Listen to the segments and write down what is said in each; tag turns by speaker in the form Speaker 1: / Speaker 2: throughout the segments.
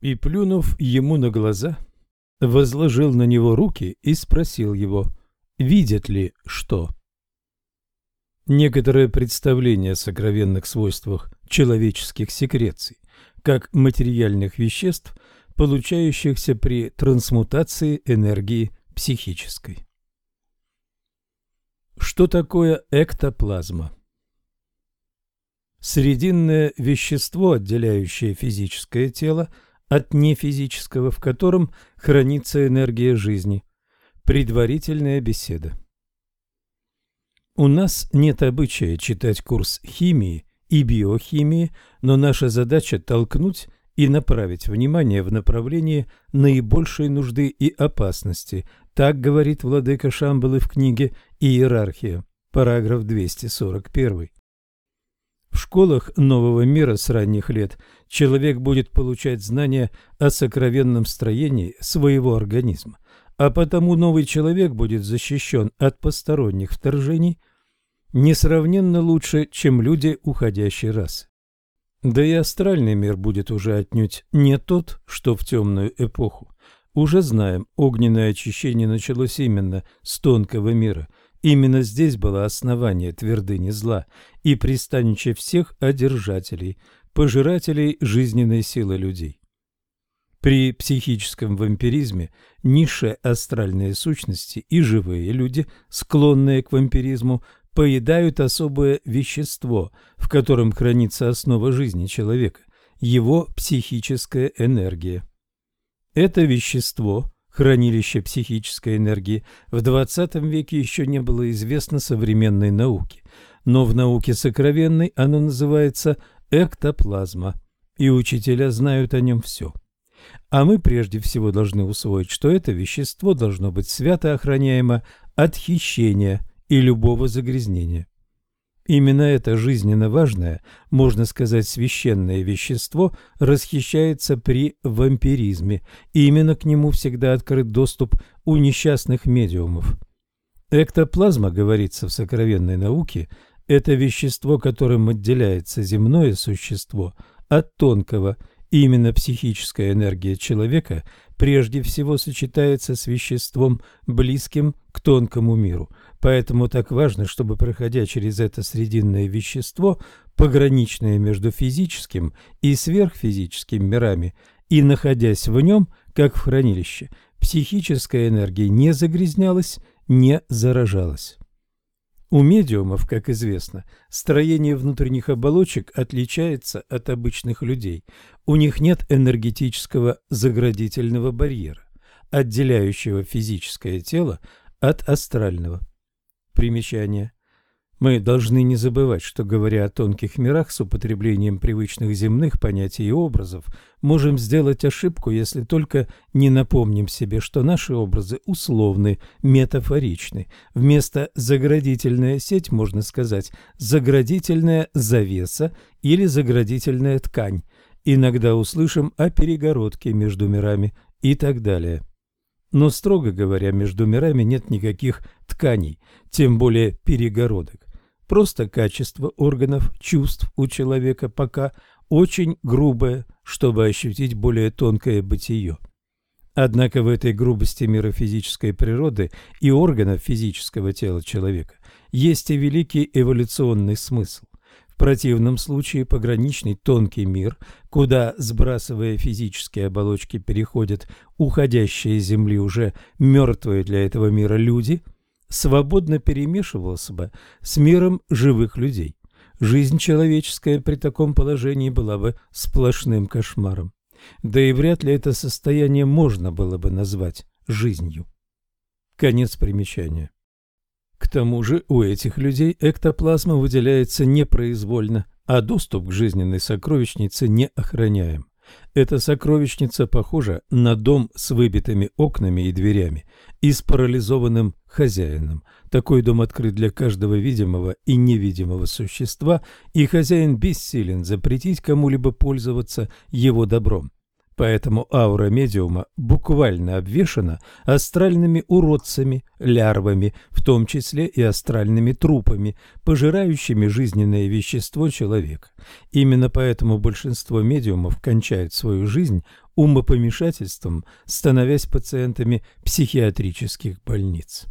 Speaker 1: И, плюнув ему на глаза, возложил на него руки и спросил его, видит ли что. Некоторое представление о сокровенных свойствах человеческих секреций, как материальных веществ, получающихся при трансмутации энергии психической. Что такое эктоплазма? Срединное вещество, отделяющее физическое тело от нефизического, в котором хранится энергия жизни. Предварительная беседа. У нас нет обычая читать курс химии и биохимии, но наша задача толкнуть и направить внимание в направлении наибольшей нужды и опасности. Так говорит владыка Шамбалы в книге «Иерархия», параграф 241. В школах нового мира с ранних лет человек будет получать знания о сокровенном строении своего организма, а потому новый человек будет защищен от посторонних вторжений несравненно лучше, чем люди уходящей расы. Да и астральный мир будет уже отнюдь не тот, что в темную эпоху. Уже знаем, огненное очищение началось именно с тонкого мира. Именно здесь было основание твердыни зла и пристанище всех одержателей, пожирателей жизненной силы людей. При психическом вампиризме низшие астральные сущности и живые люди, склонные к вампиризму, поедают особое вещество, в котором хранится основа жизни человека, его психическая энергия. Это вещество, хранилище психической энергии, в XX веке еще не было известно современной науке, но в науке сокровенной оно называется эктоплазма, и учителя знают о нем все. А мы прежде всего должны усвоить, что это вещество должно быть свято охраняемо от хищения и любого загрязнения. Именно это жизненно важное, можно сказать, священное вещество расхищается при вампиризме, и именно к нему всегда открыт доступ у несчастных медиумов. Эктоплазма, говорится в сокровенной науке, это вещество, которым отделяется земное существо от тонкого, именно психическая энергия человека прежде всего сочетается с веществом, близким к тонкому миру – Поэтому так важно, чтобы, проходя через это срединное вещество, пограничное между физическим и сверхфизическим мирами, и находясь в нем, как в хранилище, психическая энергия не загрязнялась, не заражалась. У медиумов, как известно, строение внутренних оболочек отличается от обычных людей. У них нет энергетического заградительного барьера, отделяющего физическое тело от астрального. Примечание. Мы должны не забывать, что, говоря о тонких мирах с употреблением привычных земных понятий и образов, можем сделать ошибку, если только не напомним себе, что наши образы условны, метафоричны. Вместо «заградительная сеть» можно сказать «заградительная завеса» или «заградительная ткань». Иногда услышим о перегородке между мирами и так далее. Но, строго говоря, между мирами нет никаких тканей, тем более перегородок. Просто качество органов, чувств у человека пока очень грубое, чтобы ощутить более тонкое бытие. Однако в этой грубости мира физической природы и органов физического тела человека есть и великий эволюционный смысл противном случае пограничный тонкий мир, куда, сбрасывая физические оболочки, переходят уходящие из Земли уже мертвые для этого мира люди, свободно перемешивался бы с миром живых людей. Жизнь человеческая при таком положении была бы сплошным кошмаром. Да и вряд ли это состояние можно было бы назвать жизнью. Конец примечания. К тому же у этих людей эктоплазма выделяется непроизвольно, а доступ к жизненной сокровищнице не охраняем. Эта сокровищница похожа на дом с выбитыми окнами и дверями и с парализованным хозяином. Такой дом открыт для каждого видимого и невидимого существа, и хозяин бессилен запретить кому-либо пользоваться его добром. Поэтому аура медиума буквально обвешана астральными уродцами, лярвами, в том числе и астральными трупами, пожирающими жизненное вещество человека. Именно поэтому большинство медиумов кончают свою жизнь умопомешательством, становясь пациентами психиатрических больниц.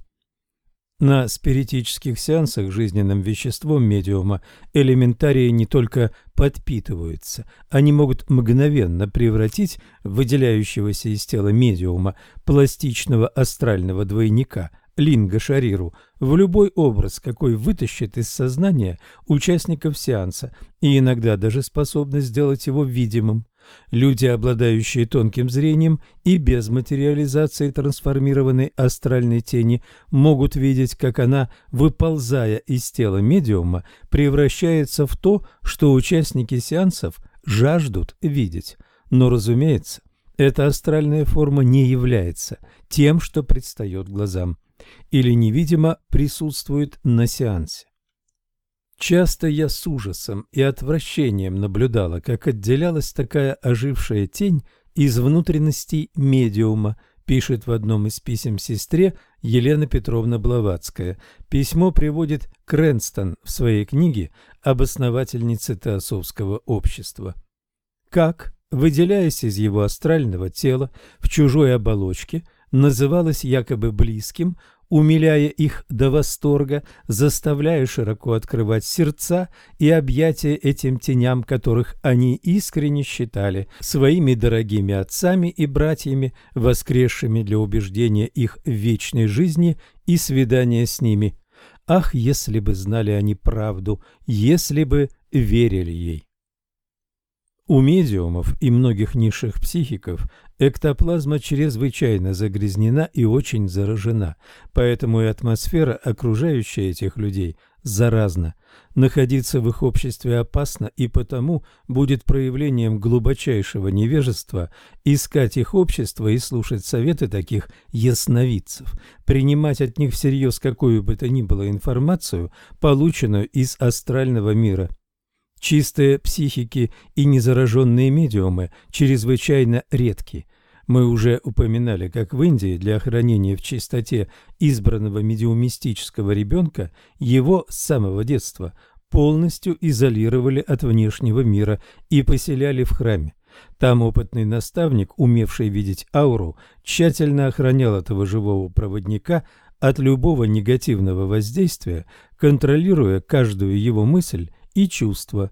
Speaker 1: На спиритических сеансах жизненным веществом медиума элементарии не только подпитываются, они могут мгновенно превратить выделяющегося из тела медиума пластичного астрального двойника Линга Шариру в любой образ, какой вытащит из сознания участников сеанса и иногда даже способны сделать его видимым. Люди, обладающие тонким зрением и без материализации трансформированной астральной тени, могут видеть, как она, выползая из тела медиума, превращается в то, что участники сеансов жаждут видеть. Но, разумеется, эта астральная форма не является тем, что предстает глазам, или невидимо присутствует на сеансе. Часто я с ужасом и отвращением наблюдала, как отделялась такая ожившая тень из внутренностей медиума, пишет в одном из писем сестре Елена Петровна Блаватская. Письмо приводит Крэнстон в своей книге об основательнице Теософского общества. Как, выделяясь из его астрального тела в чужой оболочке, называлось якобы близким, умиляя их до восторга, заставляя широко открывать сердца и объятия этим теням, которых они искренне считали своими дорогими отцами и братьями, воскресшими для убеждения их вечной жизни и свидания с ними. Ах, если бы знали они правду, если бы верили ей! У медиумов и многих низших психиков эктоплазма чрезвычайно загрязнена и очень заражена, поэтому и атмосфера, окружающая этих людей, заразна. Находиться в их обществе опасно и потому будет проявлением глубочайшего невежества искать их общество и слушать советы таких ясновидцев, принимать от них всерьез какую бы то ни было информацию, полученную из астрального мира – Чистые психики и незараженные медиумы чрезвычайно редки. Мы уже упоминали, как в Индии для охранения в чистоте избранного медиумистического ребенка его с самого детства полностью изолировали от внешнего мира и поселяли в храме. Там опытный наставник, умевший видеть ауру, тщательно охранял этого живого проводника от любого негативного воздействия, контролируя каждую его мысль и чувства.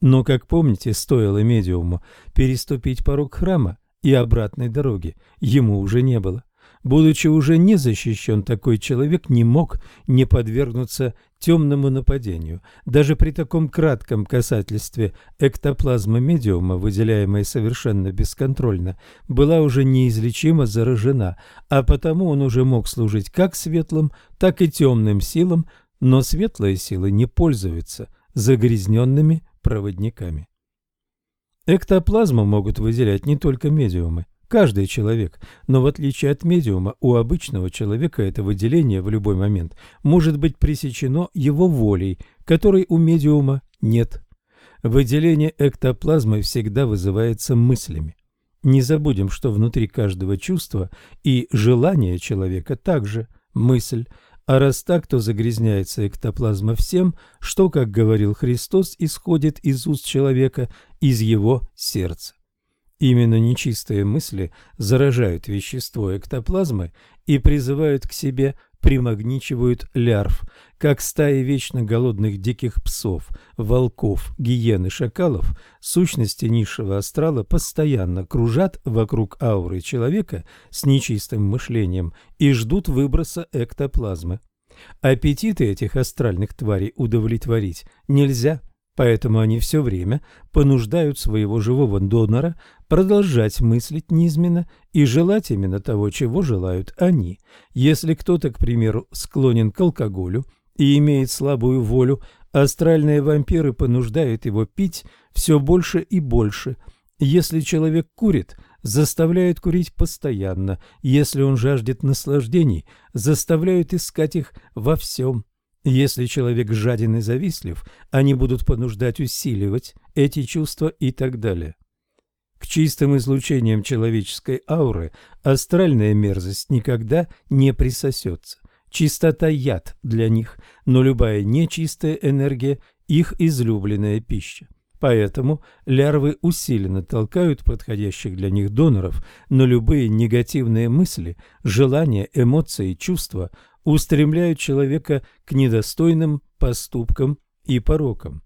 Speaker 1: Но, как помните, стоило медиуму переступить порог храма, и обратной дороги ему уже не было. Будучи уже не защищен, такой человек не мог не подвергнуться темному нападению. Даже при таком кратком касательстве эктоплазма медиума, выделяемая совершенно бесконтрольно, была уже неизлечимо заражена, а потому он уже мог служить как светлым, так и темным силам, но светлые силы не пользуются загрязненными проводниками. Эктоплазму могут выделять не только медиумы, каждый человек, но в отличие от медиума, у обычного человека это выделение в любой момент может быть пресечено его волей, которой у медиума нет. Выделение эктоплазмы всегда вызывается мыслями. Не забудем, что внутри каждого чувства и желания человека также мысль, а раз так, то загрязняется эктоплазма всем, что, как говорил Христос, исходит из уст человека, из его сердца. Именно нечистые мысли заражают вещество эктоплазмы и призывают к себе, примагничивают лярв, как стаи вечно голодных диких псов, волков, гиен и шакалов, сущности низшего астрала постоянно кружат вокруг ауры человека с нечистым мышлением и ждут выброса эктоплазмы. Аппетиты этих астральных тварей удовлетворить нельзя – Поэтому они все время понуждают своего живого донора продолжать мыслить низменно и желать именно того, чего желают они. Если кто-то, к примеру, склонен к алкоголю и имеет слабую волю, астральные вампиры понуждают его пить все больше и больше. Если человек курит, заставляют курить постоянно. Если он жаждет наслаждений, заставляют искать их во всем. Если человек жаден и завистлив, они будут понуждать усиливать эти чувства и так далее. К чистым излучениям человеческой ауры астральная мерзость никогда не присосется. Чистота – яд для них, но любая нечистая энергия – их излюбленная пища. Поэтому лярвы усиленно толкают подходящих для них доноров, но любые негативные мысли, желания, эмоции, чувства устремляют человека к недостойным поступкам и порокам.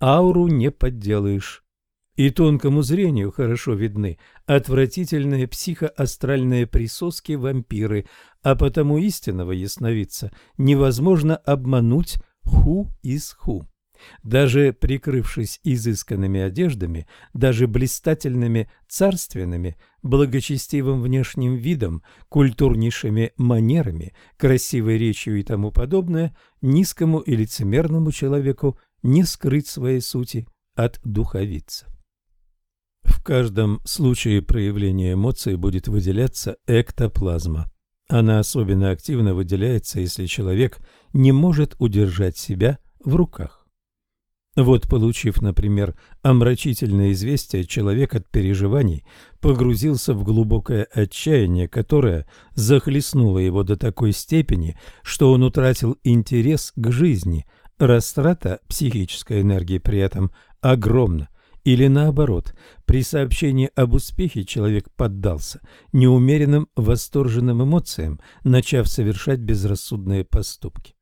Speaker 1: Ауру не подделаешь. И тонкому зрению хорошо видны отвратительные психоастральные присоски вампиры, а потому истинного ясновидца невозможно обмануть ху из ху. Даже прикрывшись изысканными одеждами, даже блистательными царственными, благочестивым внешним видом, культурнейшими манерами, красивой речью и тому подобное, низкому и лицемерному человеку не скрыть своей сути от духовица. В каждом случае проявления эмоций будет выделяться эктоплазма. Она особенно активно выделяется, если человек не может удержать себя в руках. Вот, получив, например, омрачительное известие, человек от переживаний погрузился в глубокое отчаяние, которое захлестнуло его до такой степени, что он утратил интерес к жизни. Растрата психической энергии при этом огромна. Или наоборот, при сообщении об успехе человек поддался неумеренным восторженным эмоциям, начав совершать безрассудные поступки.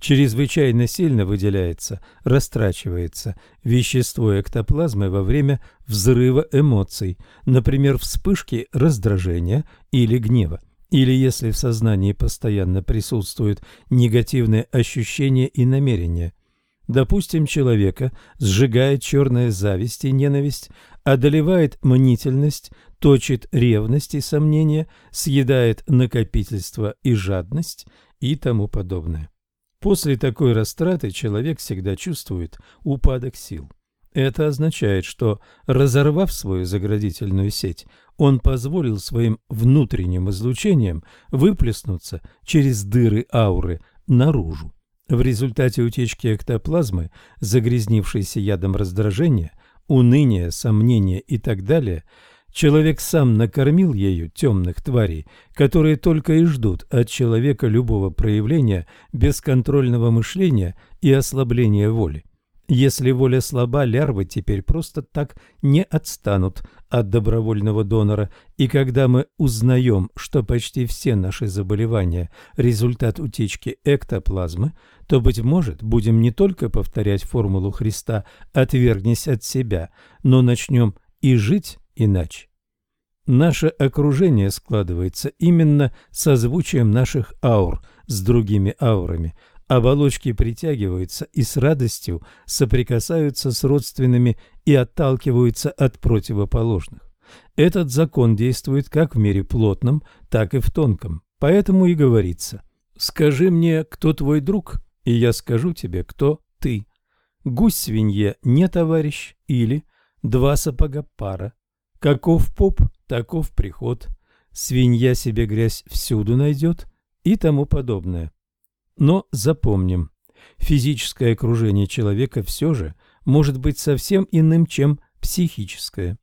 Speaker 1: Чрезвычайно сильно выделяется, растрачивается вещество эктоплазмы во время взрыва эмоций, например, вспышки раздражения или гнева, или если в сознании постоянно присутствуют негативные ощущения и намерения. Допустим, человека сжигает черная зависть и ненависть, одолевает мнительность, точит ревность и сомнения, съедает накопительство и жадность и тому подобное. После такой растраты человек всегда чувствует упадок сил. Это означает, что, разорвав свою заградительную сеть, он позволил своим внутренним излучениям выплеснуться через дыры ауры наружу. В результате утечки эктоплазмы, загрязнившейся ядом раздражения, уныния, сомнения и так далее – Человек сам накормил ею темных тварей, которые только и ждут от человека любого проявления бесконтрольного мышления и ослабления воли. Если воля слаба, лярвы теперь просто так не отстанут от добровольного донора, и когда мы узнаем, что почти все наши заболевания – результат утечки эктоплазмы, то, быть может, будем не только повторять формулу Христа «отвергнись от себя», но начнем и жить иначе. Наше окружение складывается именно созвучием наших аур с другими аурами. Оболочки притягиваются и с радостью соприкасаются с родственными и отталкиваются от противоположных. Этот закон действует как в мире плотном, так и в тонком. Поэтому и говорится «Скажи мне, кто твой друг, и я скажу тебе, кто ты». Гусь свинье не товарищ или два сапога пара. Каков поп, таков приход. Свинья себе грязь всюду найдет и тому подобное. Но запомним, физическое окружение человека все же может быть совсем иным, чем психическое.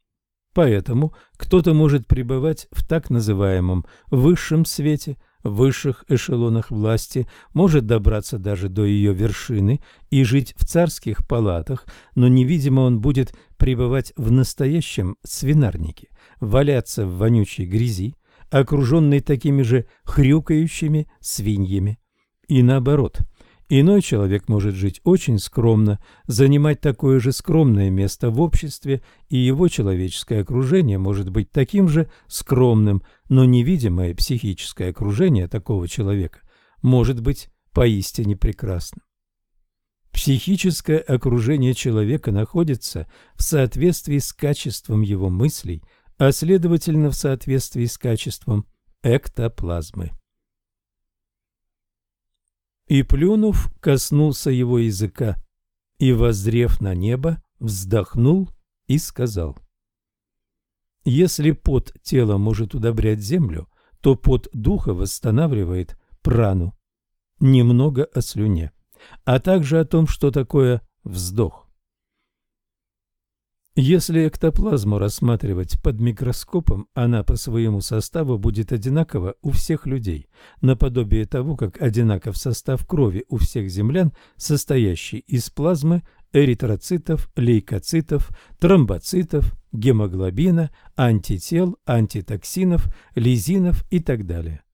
Speaker 1: Поэтому кто-то может пребывать в так называемом высшем свете, высших эшелонах власти, может добраться даже до ее вершины и жить в царских палатах, но невидимо он будет пребывать в настоящем свинарнике, валяться в вонючей грязи, окруженный такими же хрюкающими свиньями. И наоборот – Иной человек может жить очень скромно, занимать такое же скромное место в обществе, и его человеческое окружение может быть таким же скромным, но невидимое психическое окружение такого человека может быть поистине прекрасным. Психическое окружение человека находится в соответствии с качеством его мыслей, а следовательно в соответствии с качеством эктоплазмы. И, плюнув, коснулся его языка, и, воззрев на небо, вздохнул и сказал. Если пот тела может удобрять землю, то пот духа восстанавливает прану. Немного о слюне, а также о том, что такое вздох. Если эктоплазму рассматривать под микроскопом, она по своему составу будет одинакова у всех людей, наподобие того, как одинаков состав крови у всех землян, состоящий из плазмы, эритроцитов, лейкоцитов, тромбоцитов, гемоглобина, антител, антитоксинов, лизинов и так далее.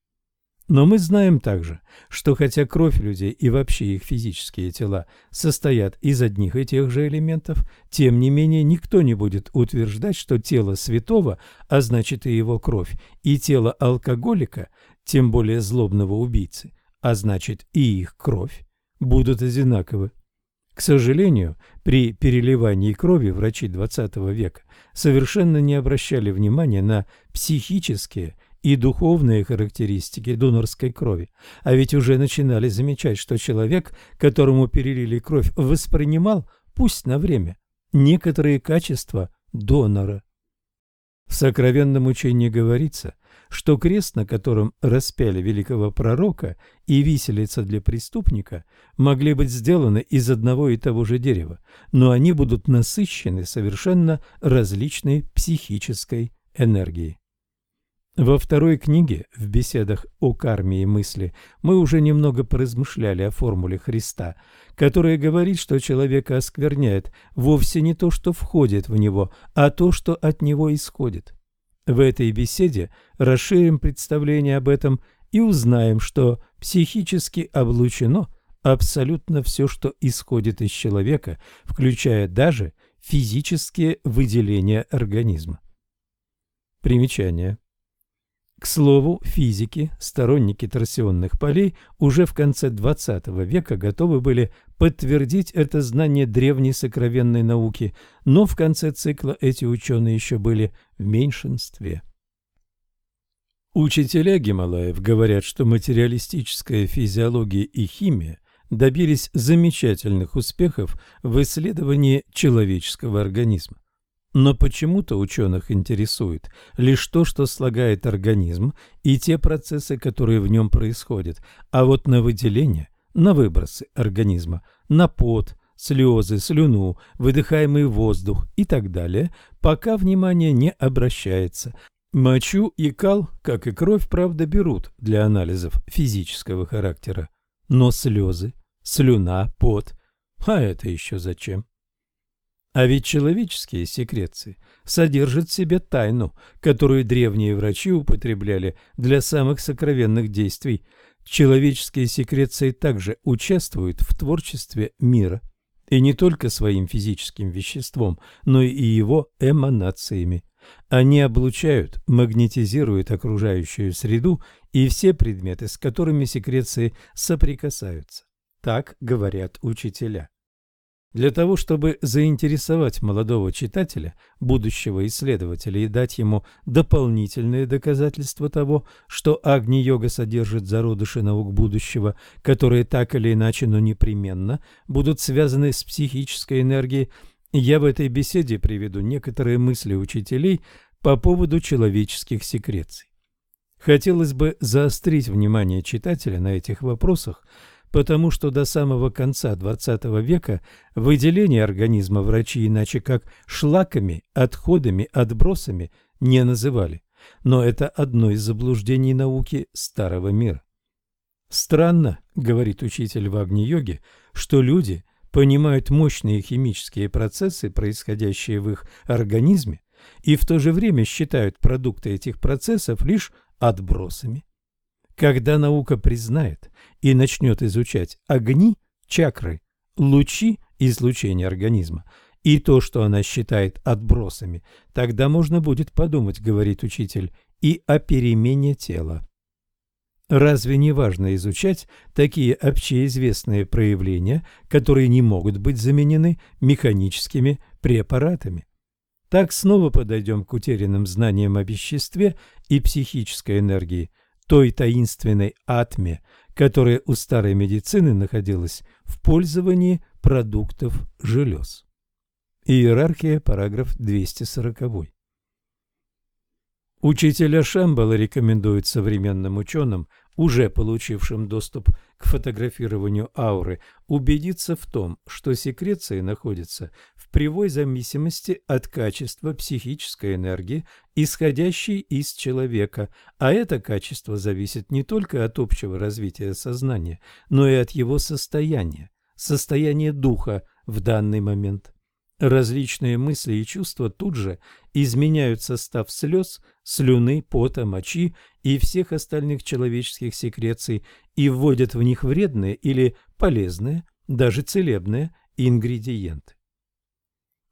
Speaker 1: Но мы знаем также, что хотя кровь людей и вообще их физические тела состоят из одних и тех же элементов, тем не менее никто не будет утверждать, что тело святого, а значит и его кровь, и тело алкоголика, тем более злобного убийцы, а значит и их кровь, будут одинаковы. К сожалению, при переливании крови врачи XX века совершенно не обращали внимания на психические и духовные характеристики донорской крови. А ведь уже начинали замечать, что человек, которому перелили кровь, воспринимал, пусть на время, некоторые качества донора. В сокровенном учении говорится, что крест, на котором распяли великого пророка, и виселица для преступника могли быть сделаны из одного и того же дерева, но они будут насыщены совершенно различной психической энергией. Во второй книге, в беседах о карме и мысли, мы уже немного поразмышляли о формуле Христа, которая говорит, что человека оскверняет вовсе не то, что входит в него, а то, что от него исходит. В этой беседе расширим представление об этом и узнаем, что психически облучено абсолютно все, что исходит из человека, включая даже физические выделения организма. Примечание. К слову, физики, сторонники торсионных полей, уже в конце XX века готовы были подтвердить это знание древней сокровенной науки, но в конце цикла эти ученые еще были в меньшинстве. Учителя Гималаев говорят, что материалистическая физиология и химия добились замечательных успехов в исследовании человеческого организма. Но почему-то ученых интересует лишь то, что слагает организм и те процессы, которые в нем происходят, а вот на выделение, на выбросы организма, на пот, слезы, слюну, выдыхаемый воздух и так далее, пока внимание не обращается. Мочу и кал, как и кровь, правда, берут для анализов физического характера. Но слезы, слюна, пот, а это еще зачем? А ведь человеческие секреции содержат в себе тайну, которую древние врачи употребляли для самых сокровенных действий. Человеческие секреции также участвуют в творчестве мира, и не только своим физическим веществом, но и его эманациями. Они облучают, магнетизируют окружающую среду и все предметы, с которыми секреции соприкасаются. Так говорят учителя. Для того, чтобы заинтересовать молодого читателя, будущего исследователя и дать ему дополнительные доказательства того, что Агни-йога содержит зародыши наук будущего, которые так или иначе, но непременно будут связаны с психической энергией, я в этой беседе приведу некоторые мысли учителей по поводу человеческих секреций. Хотелось бы заострить внимание читателя на этих вопросах, потому что до самого конца XX века выделение организма врачи иначе как шлаками, отходами, отбросами не называли. Но это одно из заблуждений науки старого мира. «Странно, — говорит учитель в Агни-йоге, — что люди понимают мощные химические процессы, происходящие в их организме, и в то же время считают продукты этих процессов лишь отбросами. Когда наука признает и начнет изучать огни, чакры, лучи излучения организма и то, что она считает отбросами, тогда можно будет подумать, говорит учитель, и о перемене тела. Разве не важно изучать такие общеизвестные проявления, которые не могут быть заменены механическими препаратами? Так снова подойдем к утерянным знаниям о веществе и психической энергии – той таинственной атме, которая у старой медицины находилась в пользовании продуктов желез. Иерархия, параграф 240. Учителя Шамбала рекомендует современным ученым уже получившим доступ к фотографированию ауры, убедиться в том, что секреции находятся в прямой зависимости от качества психической энергии, исходящей из человека, а это качество зависит не только от общего развития сознания, но и от его состояния, состояния духа в данный момент. Различные мысли и чувства тут же изменяют состав слез, слюны, пота, мочи и всех остальных человеческих секреций и вводят в них вредные или полезные, даже целебные ингредиенты.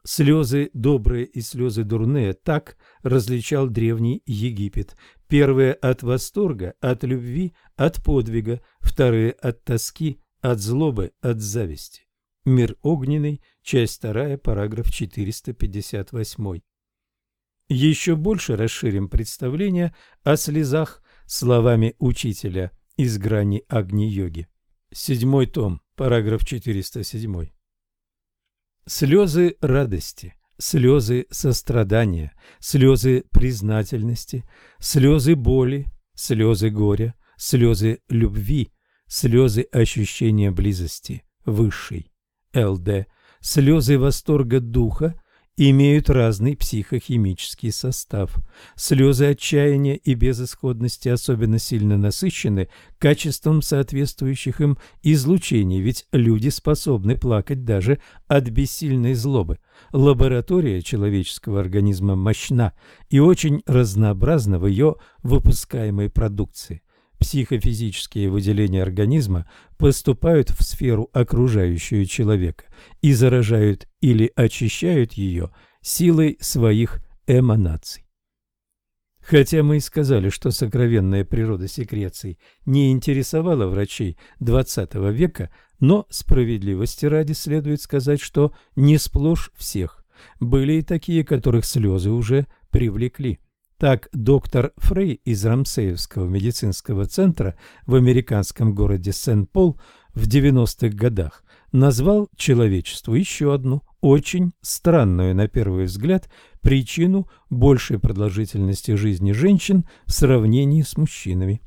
Speaker 1: Слезы добрые и слезы дурные так различал древний Египет. Первые от восторга, от любви, от подвига, вторые от тоски, от злобы, от зависти. Мир огненный, часть 2, параграф 458. Еще больше расширим представление о слезах словами учителя из грани Агни-йоги. Седьмой том, параграф 407. Слезы радости, слезы сострадания, слезы признательности, слезы боли, слезы горя, слезы любви, слезы ощущения близости, высшей. ЛД, слезы восторга духа имеют разный психохимический состав. Слезы отчаяния и безысходности особенно сильно насыщены качеством соответствующих им излучений, ведь люди способны плакать даже от бессильной злобы. Лаборатория человеческого организма мощна и очень разнообразна в ее выпускаемой продукции психофизические выделения организма поступают в сферу окружающую человека и заражают или очищают ее силой своих эманаций. Хотя мы и сказали, что сокровенная природа секреций не интересовала врачей XX века, но справедливости ради следует сказать, что не сплошь всех. Были и такие, которых слезы уже привлекли. Так доктор Фрей из Рамсеевского медицинского центра в американском городе Сен-Пол в 90-х годах назвал человечеству еще одну, очень странную на первый взгляд, причину большей продолжительности жизни женщин в сравнении с мужчинами.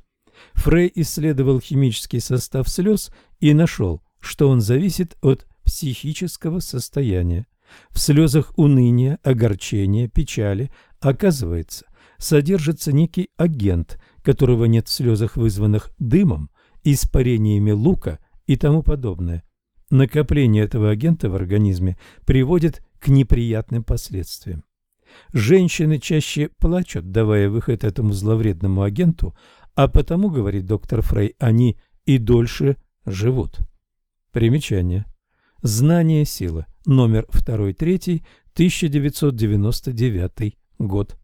Speaker 1: Фрей исследовал химический состав слез и нашел, что он зависит от психического состояния. В слезах уныния, огорчения, печали, оказывается, содержится некий агент, которого нет в слезах, вызванных дымом, испарениями лука и тому подобное. Накопление этого агента в организме приводит к неприятным последствиям. Женщины чаще плачут, давая выход этому зловредному агенту, а потому, говорит доктор Фрей, они и дольше живут. Примечание. Знание сила. Номер 2-3, 1999 год.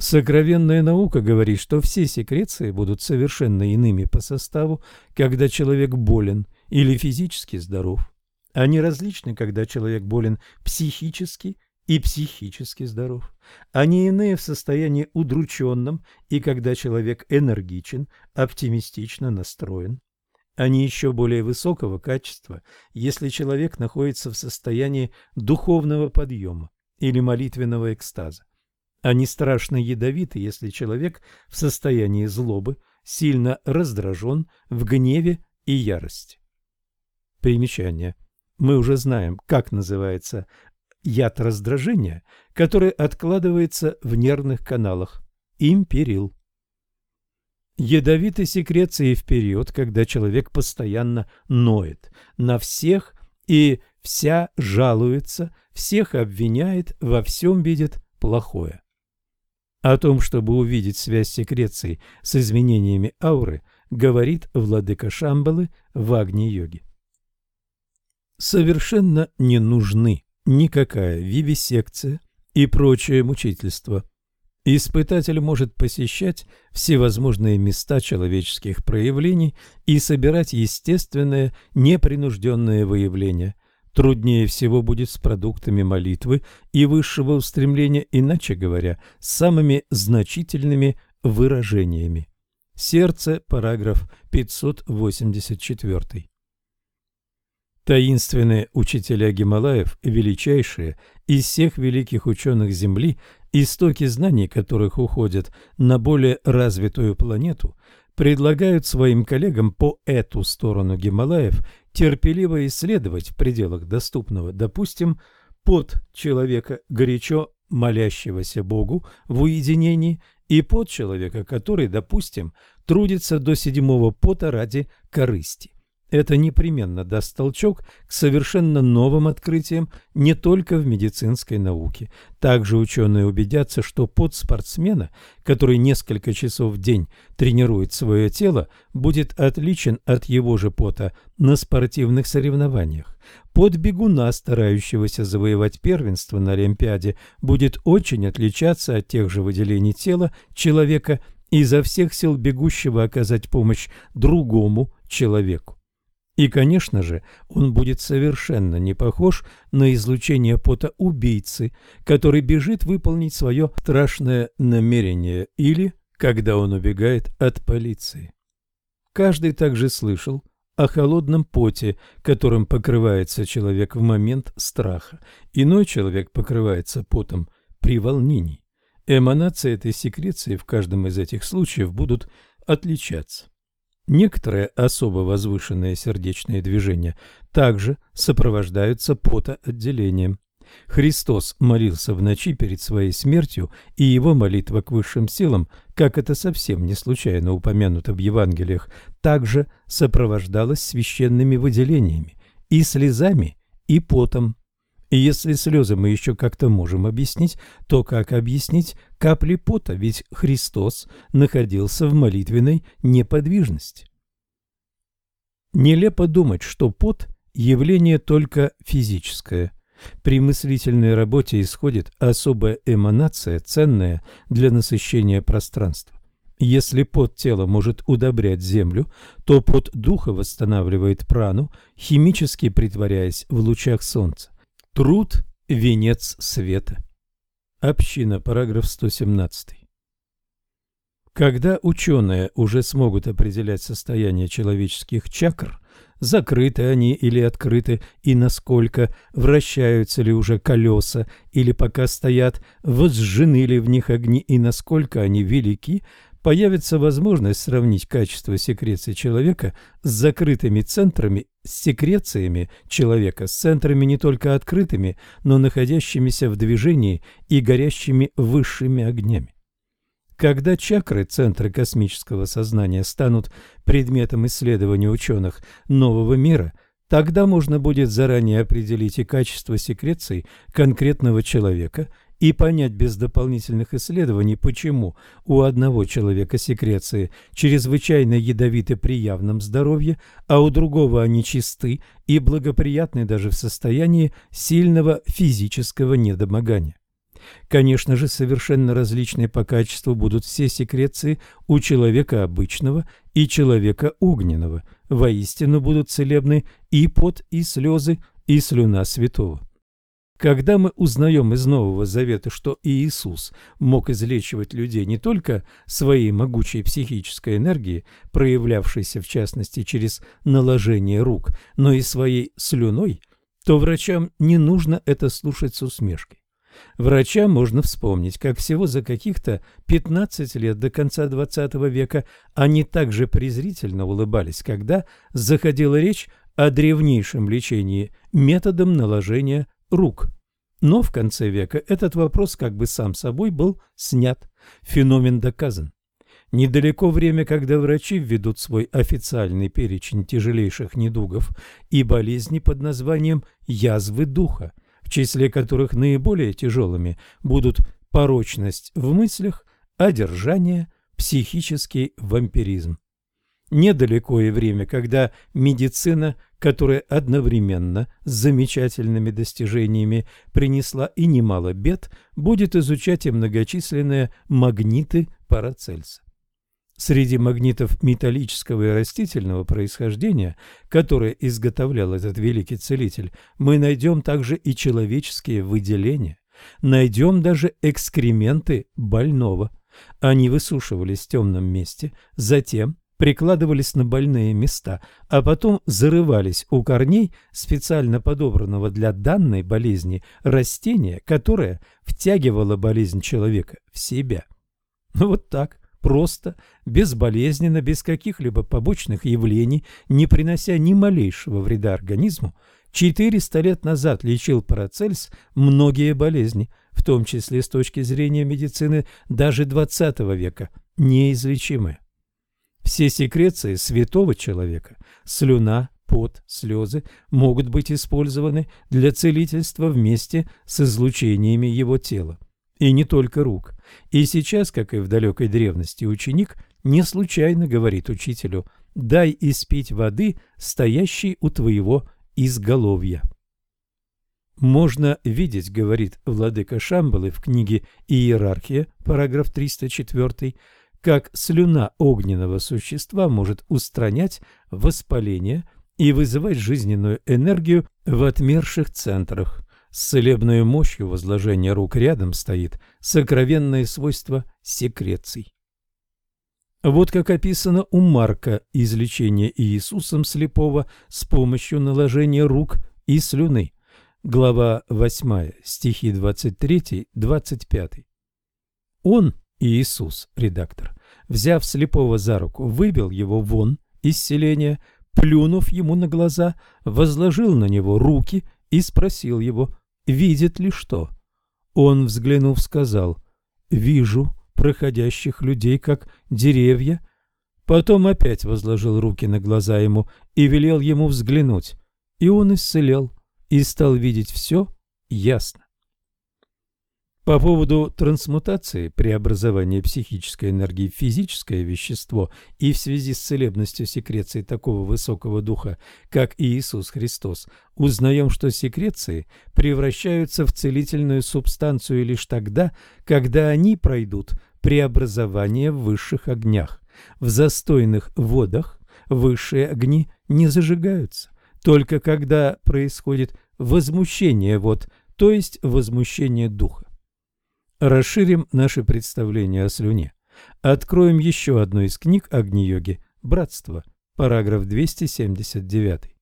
Speaker 1: Сокровенная наука говорит, что все секреции будут совершенно иными по составу, когда человек болен или физически здоров. Они различны, когда человек болен психически и психически здоров. Они иные в состоянии удрученном и когда человек энергичен, оптимистично настроен. Они еще более высокого качества, если человек находится в состоянии духовного подъема или молитвенного экстаза. Они страшно ядовиты, если человек в состоянии злобы, сильно раздражен, в гневе и ярости. Примечание. Мы уже знаем, как называется яд раздражения, который откладывается в нервных каналах. Империл. Ядовиты секреции в период, когда человек постоянно ноет на всех и вся жалуется, всех обвиняет, во всем видит плохое. О том, чтобы увидеть связь секреции с изменениями ауры, говорит владыка Шамбалы в Агни-йоге. Совершенно не нужны никакая вивисекция и прочее мучительство. Испытатель может посещать всевозможные места человеческих проявлений и собирать естественное, непринужденное выявление – Труднее всего будет с продуктами молитвы и высшего устремления, иначе говоря, с самыми значительными выражениями. Сердце, параграф 584. Таинственные учителя Гималаев, величайшие из всех великих ученых Земли, истоки знаний которых уходят на более развитую планету, предлагают своим коллегам по эту сторону Гималаев терпеливо исследовать в пределах доступного, допустим, под человека, горячо молящегося Богу в уединении, и под человека, который, допустим, трудится до седьмого пота ради корысти. Это непременно даст толчок к совершенно новым открытиям не только в медицинской науке. Также ученые убедятся, что пот спортсмена, который несколько часов в день тренирует свое тело, будет отличен от его же пота на спортивных соревнованиях. Пот бегуна, старающегося завоевать первенство на Олимпиаде, будет очень отличаться от тех же выделений тела человека изо всех сил бегущего оказать помощь другому человеку. И, конечно же, он будет совершенно не похож на излучение пота убийцы, который бежит выполнить свое страшное намерение или когда он убегает от полиции. Каждый также слышал о холодном поте, которым покрывается человек в момент страха. Иной человек покрывается потом при волнении. Эманации этой секреции в каждом из этих случаев будут отличаться. Некоторые особо возвышенные сердечные движения также сопровождаются потоотделением. Христос молился в ночи перед своей смертью, и его молитва к высшим силам, как это совсем не случайно упомянуто в Евангелиях, также сопровождалась священными выделениями, и слезами, и потом. И если слезы мы еще как-то можем объяснить, то как объяснить капли пота, ведь Христос находился в молитвенной неподвижности. Нелепо думать, что пот – явление только физическое. При мыслительной работе исходит особая эманация, ценная для насыщения пространства. Если пот тела может удобрять землю, то пот духа восстанавливает прану, химически притворяясь в лучах солнца. Труд – венец света. Община, параграф 117. Когда ученые уже смогут определять состояние человеческих чакр, закрыты они или открыты, и насколько, вращаются ли уже колеса, или пока стоят, возжжены ли в них огни, и насколько они велики, появится возможность сравнить качество секреции человека с закрытыми центрами, с секрециями человека, с центрами не только открытыми, но находящимися в движении и горящими высшими огнями. Когда чакры, центры космического сознания, станут предметом исследования ученых нового мира – Тогда можно будет заранее определить и качество секреций конкретного человека и понять без дополнительных исследований, почему у одного человека секреции чрезвычайно ядовиты при явном здоровье, а у другого они чисты и благоприятны даже в состоянии сильного физического недомогания. Конечно же, совершенно различные по качеству будут все секреции у человека обычного и человека огненного. Воистину будут целебны и пот, и слезы, и слюна святого. Когда мы узнаем из Нового Завета, что Иисус мог излечивать людей не только своей могучей психической энергией, проявлявшейся в частности через наложение рук, но и своей слюной, то врачам не нужно это слушать с усмешкой. Врачам можно вспомнить, как всего за каких-то 15 лет до конца XX века они также презрительно улыбались, когда заходила речь о древнейшем лечении методом наложения рук. Но в конце века этот вопрос как бы сам собой был снят. Феномен доказан. Недалеко время, когда врачи введут свой официальный перечень тяжелейших недугов и болезней под названием «язвы духа», в числе которых наиболее тяжелыми будут порочность в мыслях, одержание, психический вампиризм. Недалеко и время, когда медицина, которая одновременно с замечательными достижениями принесла и немало бед, будет изучать и многочисленные магниты Парацельса. Среди магнитов металлического и растительного происхождения, которые изготовлял этот великий целитель, мы найдем также и человеческие выделения, найдем даже экскременты больного. Они высушивались в темном месте, затем прикладывались на больные места, а потом зарывались у корней специально подобранного для данной болезни растения, которое втягивало болезнь человека в себя. Вот так просто, безболезненно, без каких-либо побочных явлений, не принося ни малейшего вреда организму, 400 лет назад лечил Парацельс многие болезни, в том числе с точки зрения медицины даже XX века, неизлечимые. Все секреции святого человека – слюна, пот, слезы – могут быть использованы для целительства вместе с излучениями его тела. И не только рук. И сейчас, как и в далекой древности, ученик не случайно говорит учителю «дай испить воды, стоящей у твоего изголовья». Можно видеть, говорит владыка Шамбалы в книге «Иерархия», параграф 304, как слюна огненного существа может устранять воспаление и вызывать жизненную энергию в отмерших центрах. С целебной мощью возложения рук рядом стоит сокровенное свойство секреций. Вот как описано у Марка излечение Иисусом слепого с помощью наложения рук и слюны. Глава 8, стихи 23-25. Он, Иисус, редактор, взяв слепого за руку, выбил его вон из селения, плюнув ему на глаза, возложил на него руки и спросил его, видит ли что. Он, взглянув, сказал, «Вижу проходящих людей, как деревья». Потом опять возложил руки на глаза ему и велел ему взглянуть, и он исцелел и стал видеть все ясно. По поводу трансмутации, преобразования психической энергии в физическое вещество и в связи с целебностью секреции такого высокого духа, как Иисус Христос, узнаем, что секреции превращаются в целительную субстанцию лишь тогда, когда они пройдут преобразование в высших огнях. В застойных водах высшие огни не зажигаются, только когда происходит возмущение вод, то есть возмущение духа. Расширим наше представление о слюне. Откроем еще одну из книг Агни-йоги «Братство», параграф 279.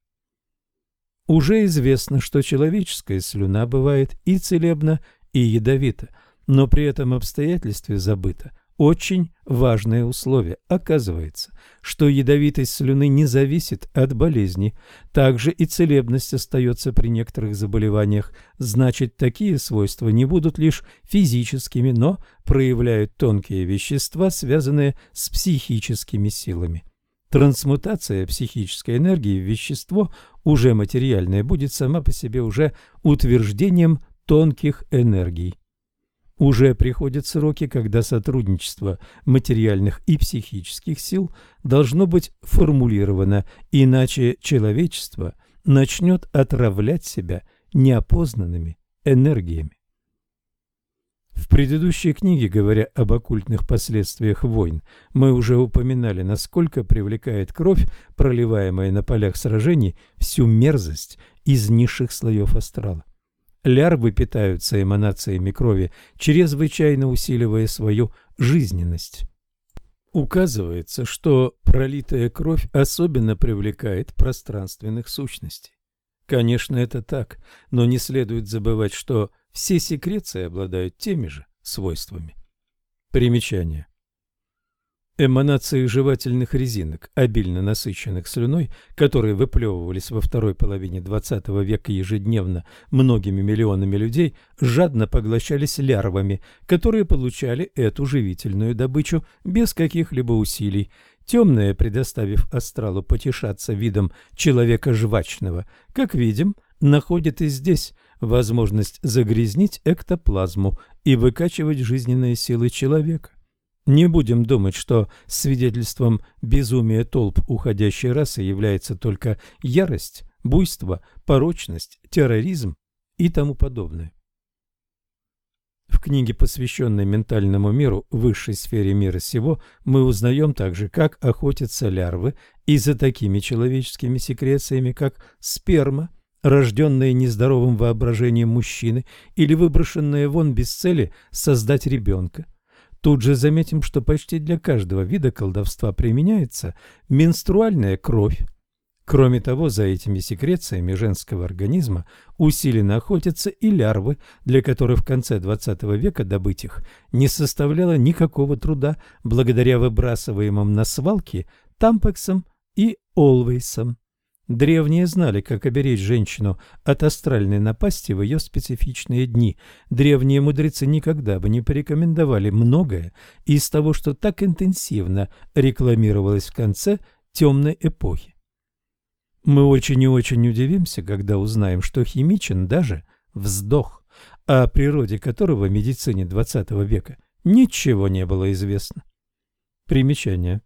Speaker 1: Уже известно, что человеческая слюна бывает и целебна, и ядовита, но при этом обстоятельстве забыто очень важное условие. Оказывается, что ядовитость слюны не зависит от болезни. Также и целебность остается при некоторых заболеваниях. Значит, такие свойства не будут лишь физическими, но проявляют тонкие вещества, связанные с психическими силами. Трансмутация психической энергии в вещество, уже материальное, будет сама по себе уже утверждением тонких энергий. Уже приходят сроки, когда сотрудничество материальных и психических сил должно быть формулировано, иначе человечество начнет отравлять себя неопознанными энергиями. В предыдущей книге, говоря об оккультных последствиях войн, мы уже упоминали, насколько привлекает кровь, проливаемая на полях сражений, всю мерзость из низших слоев астрала. Лярвы питаются эманациями крови, чрезвычайно усиливая свою жизненность. Указывается, что пролитая кровь особенно привлекает пространственных сущностей. Конечно, это так, но не следует забывать, что все секреции обладают теми же свойствами. Примечание. Эманации жевательных резинок, обильно насыщенных слюной, которые выплевывались во второй половине XX века ежедневно многими миллионами людей, жадно поглощались лярвами, которые получали эту живительную добычу без каких-либо усилий. Темные, предоставив астралу потешаться видом человека жвачного, как видим, находит и здесь возможность загрязнить эктоплазму и выкачивать жизненные силы человека. Не будем думать, что свидетельством безумия толп уходящей расы является только ярость, буйство, порочность, терроризм и тому подобное. В книге, посвященной ментальному миру, высшей сфере мира сего, мы узнаем также, как охотятся лярвы и за такими человеческими секрециями, как сперма, рожденная нездоровым воображением мужчины или выброшенная вон без цели создать ребенка – Тут же заметим, что почти для каждого вида колдовства применяется менструальная кровь. Кроме того, за этими секрециями женского организма усиленно охотятся и лярвы, для которых в конце XX века добыть их не составляло никакого труда благодаря выбрасываемым на свалки тампексам и олвейсам. Древние знали, как оберечь женщину от астральной напасти в ее специфичные дни. Древние мудрецы никогда бы не порекомендовали многое из того, что так интенсивно рекламировалось в конце темной эпохи. Мы очень и очень удивимся, когда узнаем, что химичен даже вздох, о природе которого в медицине XX века ничего не было известно. Примечание.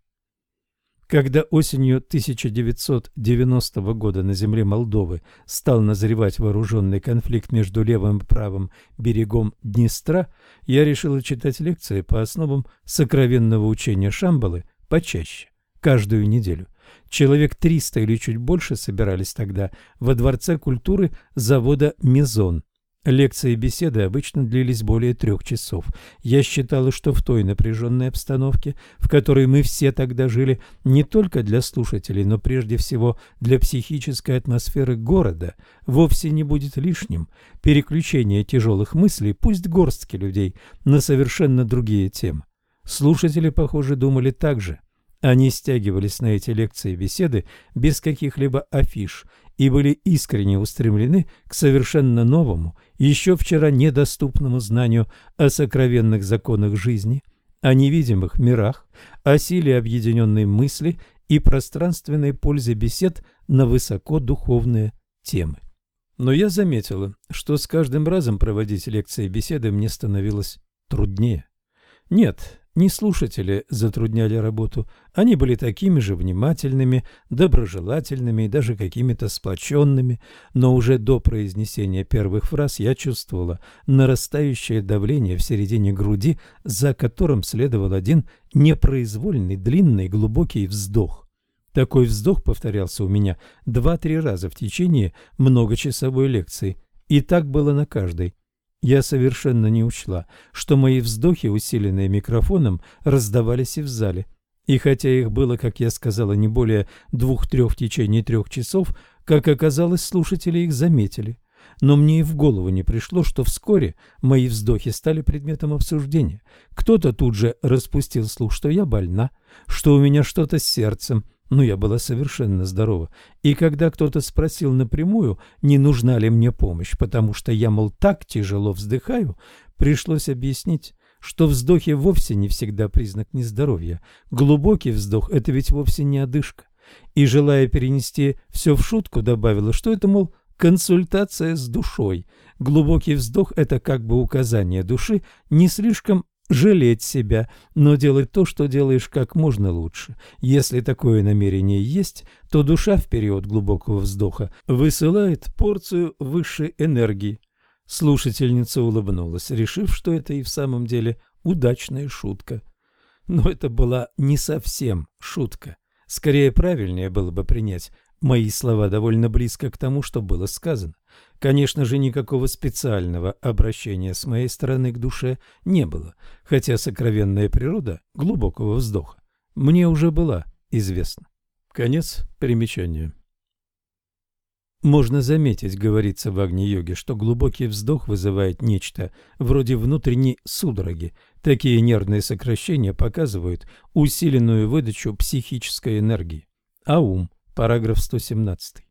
Speaker 1: Когда осенью 1990 года на земле Молдовы стал назревать вооруженный конфликт между левым и правым берегом Днестра, я решил читать лекции по основам сокровенного учения Шамбалы почаще, каждую неделю. Человек 300 или чуть больше собирались тогда во Дворце культуры завода «Мезон», Лекции и беседы обычно длились более трех часов. Я считала, что в той напряженной обстановке, в которой мы все тогда жили, не только для слушателей, но прежде всего для психической атмосферы города, вовсе не будет лишним переключение тяжелых мыслей, пусть горстки людей, на совершенно другие темы. Слушатели, похоже, думали так же. Они стягивались на эти лекции и беседы без каких-либо афиш и были искренне устремлены к совершенно новому, еще вчера недоступному знанию о сокровенных законах жизни, о невидимых мирах, о силе объединенной мысли и пространственной пользе бесед на высокодуховные темы. Но я заметила, что с каждым разом проводить лекции и беседы мне становилось труднее. Нет, не слушатели затрудняли работу, они были такими же внимательными, доброжелательными и даже какими-то сплоченными, но уже до произнесения первых фраз я чувствовала нарастающее давление в середине груди, за которым следовал один непроизвольный, длинный, глубокий вздох. Такой вздох повторялся у меня два-три раза в течение многочасовой лекции, и так было на каждой. Я совершенно не учла, что мои вздохи, усиленные микрофоном, раздавались и в зале. И хотя их было, как я сказала, не более двух-трех в течение трех часов, как оказалось, слушатели их заметили. Но мне и в голову не пришло, что вскоре мои вздохи стали предметом обсуждения. Кто-то тут же распустил слух, что я больна, что у меня что-то с сердцем, но я была совершенно здорова. И когда кто-то спросил напрямую, не нужна ли мне помощь, потому что я, мол, так тяжело вздыхаю, пришлось объяснить, что вздохи вовсе не всегда признак нездоровья. Глубокий вздох – это ведь вовсе не одышка. И, желая перенести все в шутку, добавила, что это, мол, консультация с душой. Глубокий вздох – это как бы указание души не слишком жалеть себя, но делать то, что делаешь как можно лучше. Если такое намерение есть, то душа в период глубокого вздоха высылает порцию высшей энергии. Слушательница улыбнулась, решив, что это и в самом деле удачная шутка. Но это была не совсем шутка. Скорее правильнее было бы принять мои слова довольно близко к тому, что было сказано. Конечно же, никакого специального обращения с моей стороны к душе не было, хотя сокровенная природа глубокого вздоха мне уже была известна. Конец примечания. Можно заметить, говорится в Агни-йоге, что глубокий вздох вызывает нечто вроде внутренней судороги. Такие нервные сокращения показывают усиленную выдачу психической энергии. А ум, параграф 117.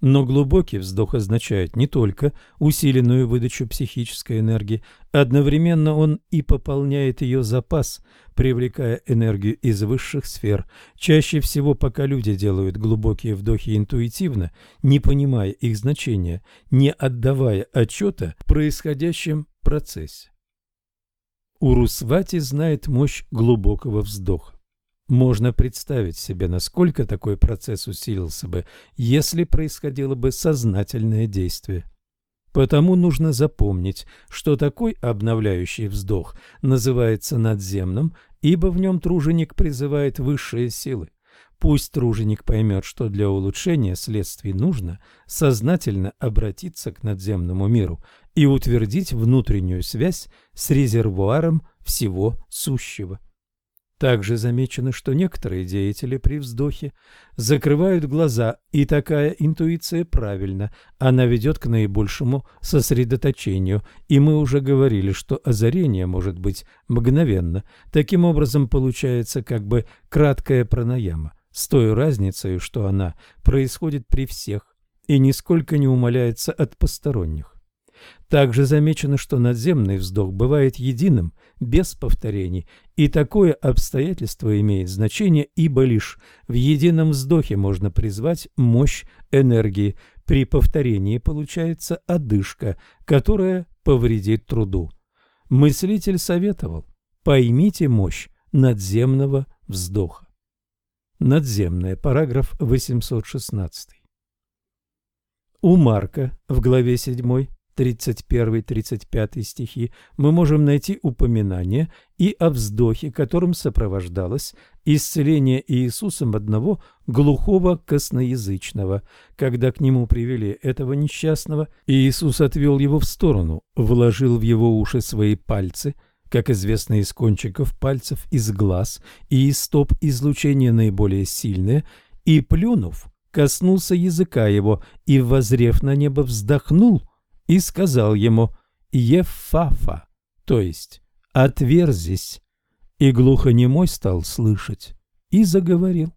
Speaker 1: Но глубокий вздох означает не только усиленную выдачу психической энергии, одновременно он и пополняет ее запас, привлекая энергию из высших сфер. Чаще всего, пока люди делают глубокие вдохи интуитивно, не понимая их значения, не отдавая отчета в происходящем процессе. Урусвати знает мощь глубокого вздоха. Можно представить себе, насколько такой процесс усилился бы, если происходило бы сознательное действие. Потому нужно запомнить, что такой обновляющий вздох называется надземным, ибо в нем труженик призывает высшие силы. Пусть труженик поймет, что для улучшения следствий нужно сознательно обратиться к надземному миру и утвердить внутреннюю связь с резервуаром всего сущего. Также замечено, что некоторые деятели при вздохе закрывают глаза, и такая интуиция правильна, она ведет к наибольшему сосредоточению, и мы уже говорили, что озарение может быть мгновенно. Таким образом получается как бы краткая пранаяма, с той разницей, что она происходит при всех и нисколько не умаляется от посторонних. Также замечено, что надземный вздох бывает единым, без повторений, и такое обстоятельство имеет значение, ибо лишь в едином вздохе можно призвать мощь энергии. При повторении получается одышка, которая повредит труду. Мыслитель советовал «поймите мощь надземного вздоха». Надземная, параграф 816. У Марка в главе 7 31-35 стихи, мы можем найти упоминание и о вздохе, которым сопровождалось исцеление Иисусом одного глухого косноязычного. Когда к нему привели этого несчастного, Иисус отвел его в сторону, вложил в его уши свои пальцы, как известно из кончиков пальцев, из глаз и из стоп излучение наиболее сильное, и, плюнув, коснулся языка его и, возрев на небо, вздохнул – и сказал ему «Ефафа», то есть «отверзись». И глухонемой стал слышать и заговорил.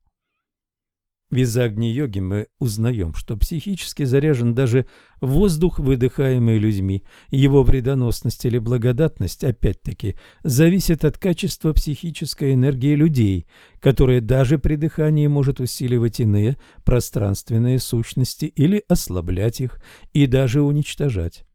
Speaker 1: В Изагни-йоге мы узнаем, что психически заряжен даже воздух, выдыхаемый людьми. Его вредоносность или благодатность, опять-таки, зависит от качества психической энергии людей, которая даже при дыхании может усиливать иные пространственные сущности или ослаблять их и даже уничтожать.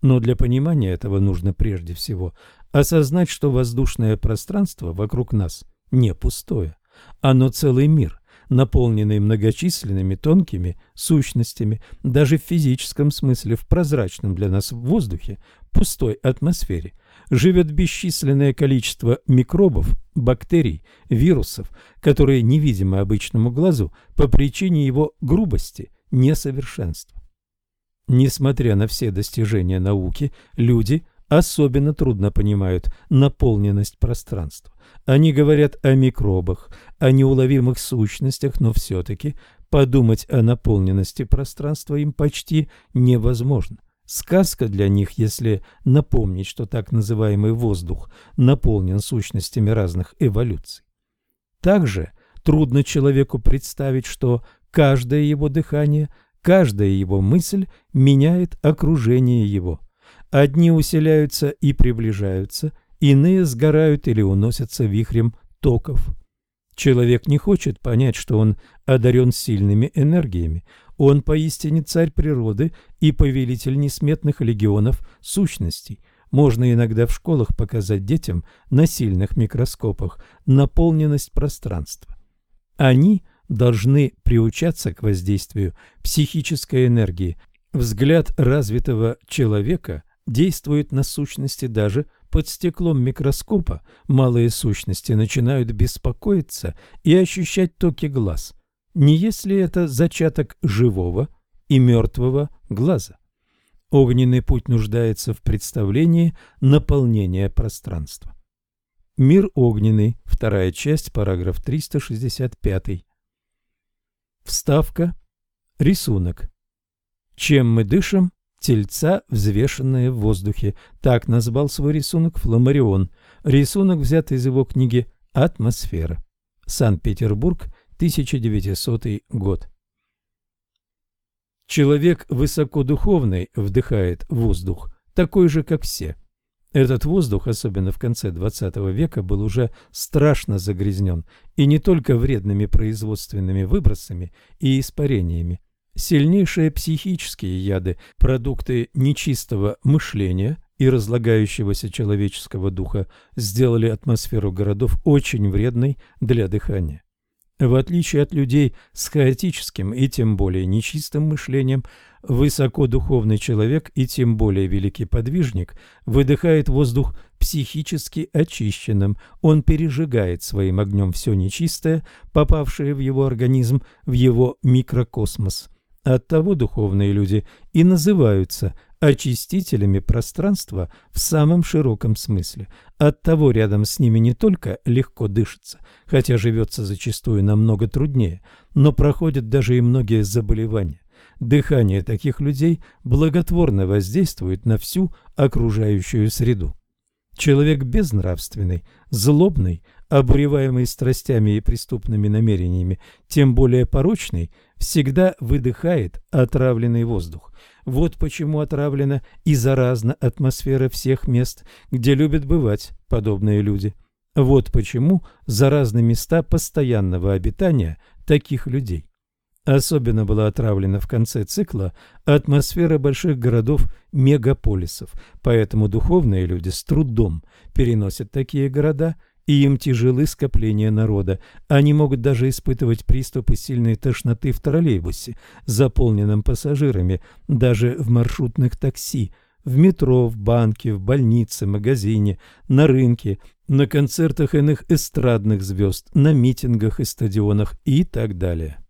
Speaker 1: Но для понимания этого нужно прежде всего осознать, что воздушное пространство вокруг нас не пустое. Оно целый мир – наполненный многочисленными тонкими сущностями, даже в физическом смысле, в прозрачном для нас воздухе, пустой атмосфере, живет бесчисленное количество микробов, бактерий, вирусов, которые невидимы обычному глазу по причине его грубости, несовершенства. Несмотря на все достижения науки, люди особенно трудно понимают наполненность пространства. Они говорят о микробах, о неуловимых сущностях, но все-таки подумать о наполненности пространства им почти невозможно. Сказка для них, если напомнить, что так называемый воздух наполнен сущностями разных эволюций. Также трудно человеку представить, что каждое его дыхание, каждая его мысль меняет окружение его. Одни усиляются и приближаются, иные сгорают или уносятся вихрем токов. Человек не хочет понять, что он одарен сильными энергиями. Он поистине царь природы и повелитель несметных легионов сущностей. Можно иногда в школах показать детям на сильных микроскопах наполненность пространства. Они должны приучаться к воздействию психической энергии. Взгляд развитого человека действует на сущности даже под стеклом микроскопа малые сущности начинают беспокоиться и ощущать токи глаз. Не если это зачаток живого и мертвого глаза. Огненный путь нуждается в представлении наполнения пространства. Мир огненный, вторая часть, параграф 365. Вставка. Рисунок. Чем мы дышим, тельца, взвешенные в воздухе. Так назвал свой рисунок Фламарион. Рисунок взят из его книги «Атмосфера». Санкт-Петербург, 1900 год. Человек высокодуховный вдыхает воздух, такой же, как все. Этот воздух, особенно в конце XX века, был уже страшно загрязнен, и не только вредными производственными выбросами и испарениями, Сильнейшие психические яды, продукты нечистого мышления и разлагающегося человеческого духа, сделали атмосферу городов очень вредной для дыхания. В отличие от людей с хаотическим и тем более нечистым мышлением, высокодуховный человек и тем более великий подвижник выдыхает воздух психически очищенным, он пережигает своим огнем все нечистое, попавшее в его организм, в его микрокосмос. Оттого духовные люди и называются очистителями пространства в самом широком смысле. Оттого рядом с ними не только легко дышится, хотя живется зачастую намного труднее, но проходят даже и многие заболевания. Дыхание таких людей благотворно воздействует на всю окружающую среду. Человек безнравственный, злобный, обуреваемый страстями и преступными намерениями, тем более порочный, всегда выдыхает отравленный воздух. Вот почему отравлена и заразна атмосфера всех мест, где любят бывать подобные люди. Вот почему заразны места постоянного обитания таких людей. Особенно была отравлена в конце цикла атмосфера больших городов-мегаполисов, поэтому духовные люди с трудом переносят такие города, и им тяжелы скопления народа. Они могут даже испытывать приступы сильной тошноты в троллейбусе, заполненном пассажирами, даже в маршрутных такси, в метро, в банке, в больнице, магазине, на рынке, на концертах иных эстрадных звезд, на митингах и стадионах и так далее.